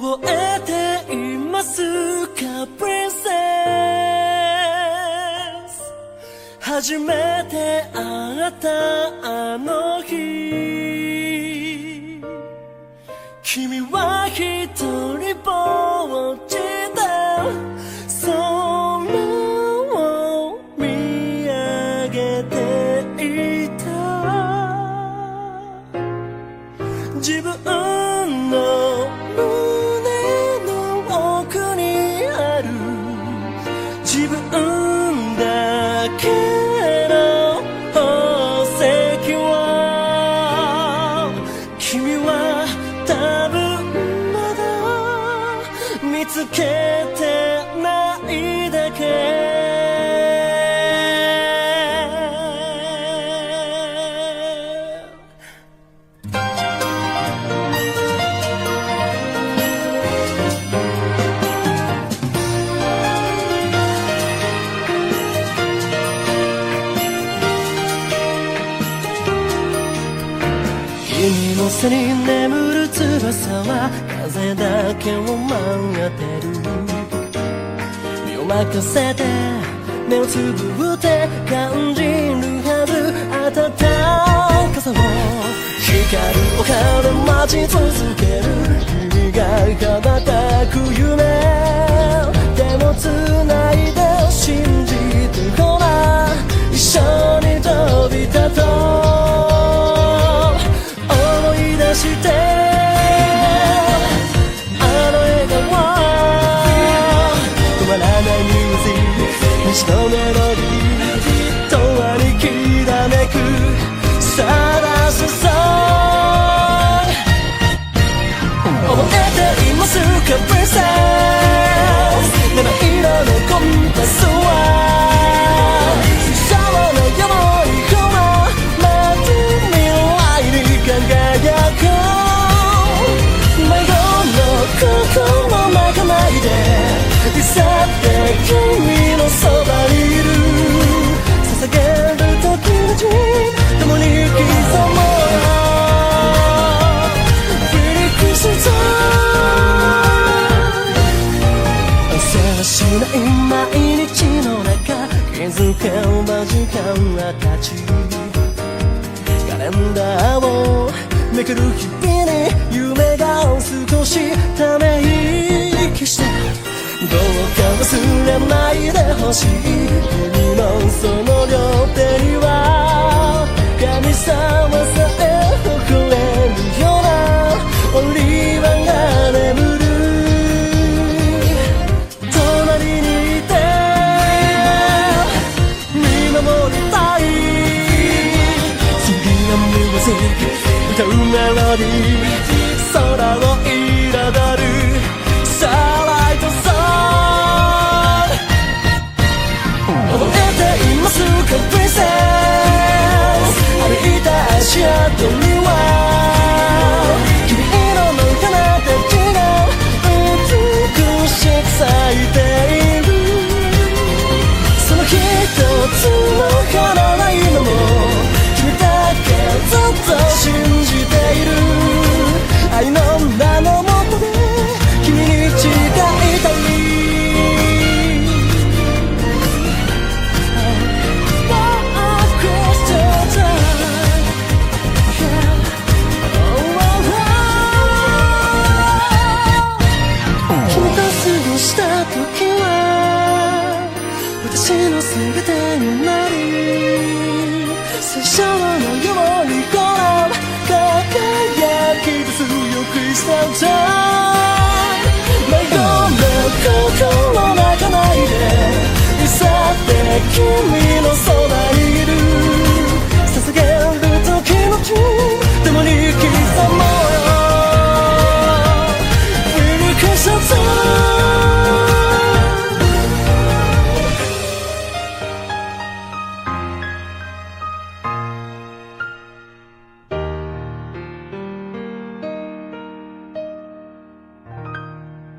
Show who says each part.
Speaker 1: 覚えていますかプリンセス初めて会ったあの日君の背に眠る翼は風だけを待ってる身を任せて目をつぶって感じるはず暖かさを光る丘で待ち続ける君が羽ばたく夢手を繋いで信じてク星のメロディー永遠にきらめく。サラスソン覚えていますかプリンセス七色のコンパスは空のようにほら待つ未来に輝く迷子の心泣かないでいさって君のそ毎日の中気づけば時間は経ち。カレンダーをめくる日々に夢が少しため息してどうか忘れないでほしい。君のその両手メロディー空を彩るシャーライトソン覚えていますかプリンセス歩いた足跡に最初のようにこの輝き出すよクリスタルタイ